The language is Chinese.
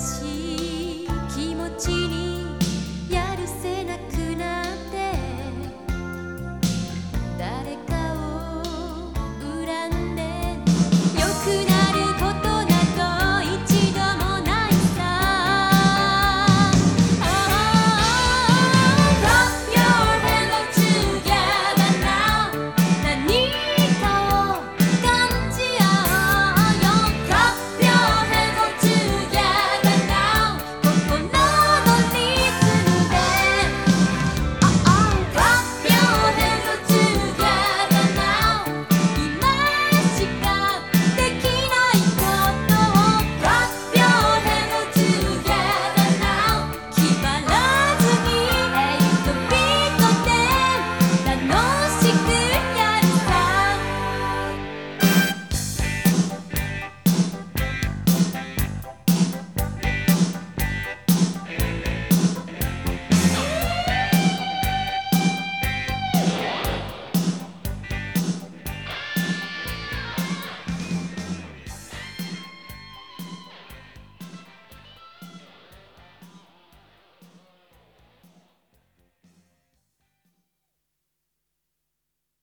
心